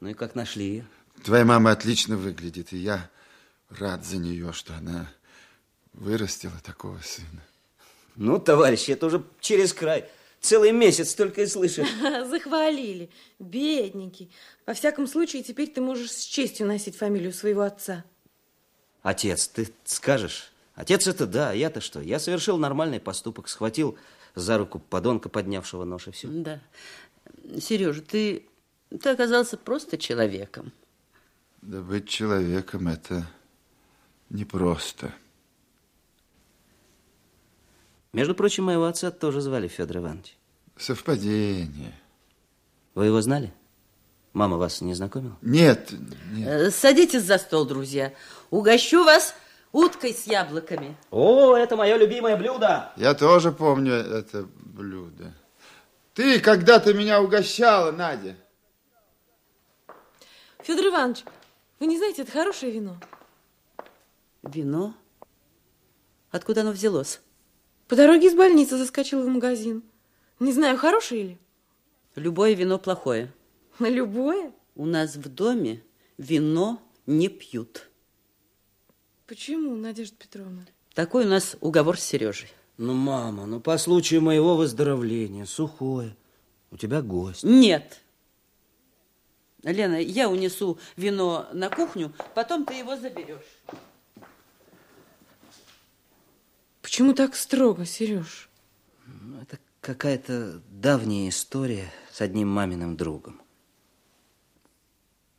Ну и как нашли ее? Твоя мама отлично выглядит, и я рад за нее, что она вырастила такого сына. Ну, товарищ, это уже через край. Целый месяц только и слышу. Захвалили. Бедненький. Во всяком случае, теперь ты можешь с честью носить фамилию своего отца. Отец, ты скажешь? Отец это да, а я-то что? Я совершил нормальный поступок, схватил за руку подонка, поднявшего нож, и все. Да. Сережа, ты, ты оказался просто человеком. Да быть человеком это непросто. Между прочим, моего отца тоже звали Федор Иванович. Совпадение. Вы его знали? Мама вас не знакомила? Нет, нет. Э, Садитесь за стол, друзья. Угощу вас уткой с яблоками. О, это мое любимое блюдо. Я тоже помню это блюдо. Ты когда-то меня угощала, Надя. Федор Иванович, вы не знаете, это хорошее вино. Вино? Откуда оно взялось? По дороге из больницы заскочила в магазин. Не знаю, хорошее ли? Любое вино плохое. Любое? У нас в доме вино не пьют. Почему, Надежда Петровна? Такой у нас уговор с Сережей. Ну, мама, ну по случаю моего выздоровления, сухое. У тебя гость. Нет. Лена, я унесу вино на кухню, потом ты его заберешь. Почему так строго, Сереж? Ну, это какая-то давняя история с одним маминым другом.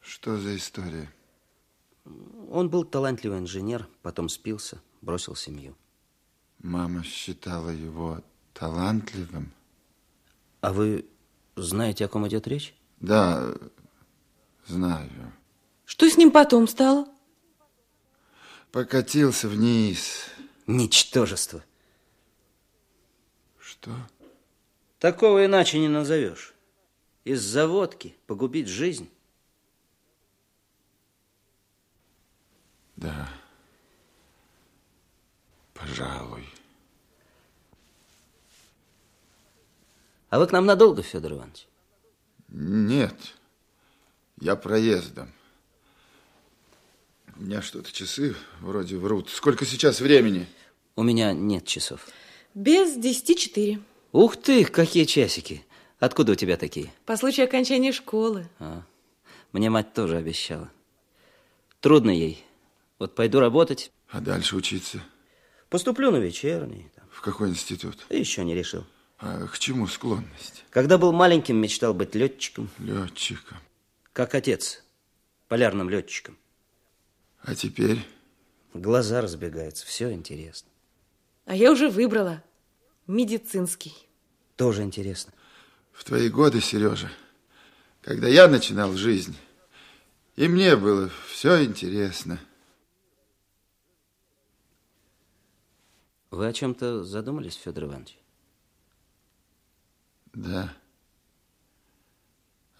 Что за история? Он был талантливый инженер, потом спился, бросил семью. Мама считала его талантливым? А вы знаете, о ком идет речь? Да, знаю. Что с ним потом стало? Покатился вниз. Ничтожество. Что? Такого иначе не назовешь. Из-за водки погубить жизнь. Да. Пожалуй. А вы к нам надолго, Федор Иванович? Нет. Я проездом. У меня что-то часы вроде врут. Сколько сейчас времени? У меня нет часов. Без десяти четыре. Ух ты, какие часики. Откуда у тебя такие? По случаю окончания школы. А, мне мать тоже обещала. Трудно ей. Вот пойду работать. А дальше учиться? Поступлю на вечерний. Там. В какой институт? Еще не решил. А к чему склонность? Когда был маленьким, мечтал быть летчиком. Летчиком. Как отец. Полярным летчиком. А теперь? Глаза разбегаются. Все интересно. А я уже выбрала. Медицинский. Тоже интересно. В твои годы, Сережа, когда я начинал жизнь, и мне было все интересно. Вы о чем-то задумались, Федор Иванович? Да.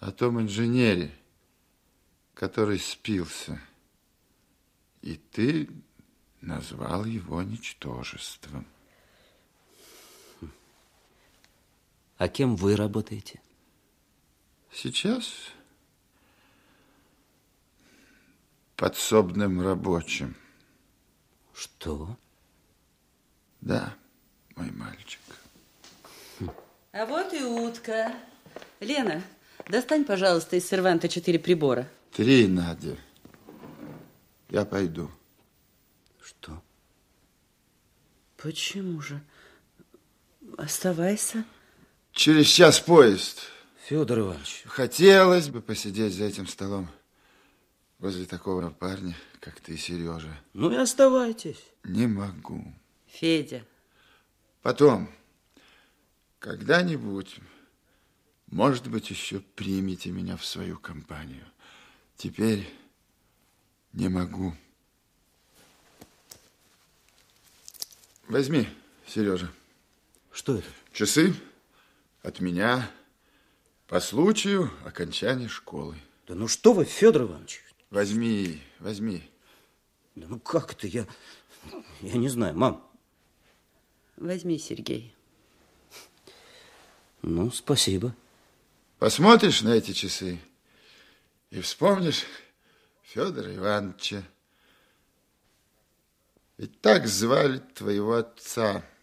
О том инженере, который спился. И ты назвал его ничтожеством. А кем вы работаете? Сейчас подсобным рабочим. Что? Да, мой мальчик. А вот и утка. Лена, достань, пожалуйста, из серванта четыре прибора. Три, Надя. Я пойду. Что? Почему же? Оставайся. Через час поезд. Федор Иванович. Хотелось бы посидеть за этим столом возле такого парня, как ты, Сережа. Ну и оставайтесь. Не могу. Федя. Потом, когда-нибудь, может быть, еще примите меня в свою компанию. Теперь не могу. Возьми, Сережа. Что это? Часы от меня по случаю окончания школы. Да ну что вы, Федор Иванович? Возьми, возьми. Да ну как это? Я, я не знаю, мам. Возьми, Сергей. Ну, спасибо. Посмотришь на эти часы И вспомнишь Федора Ивановича. Ведь так звали твоего отца –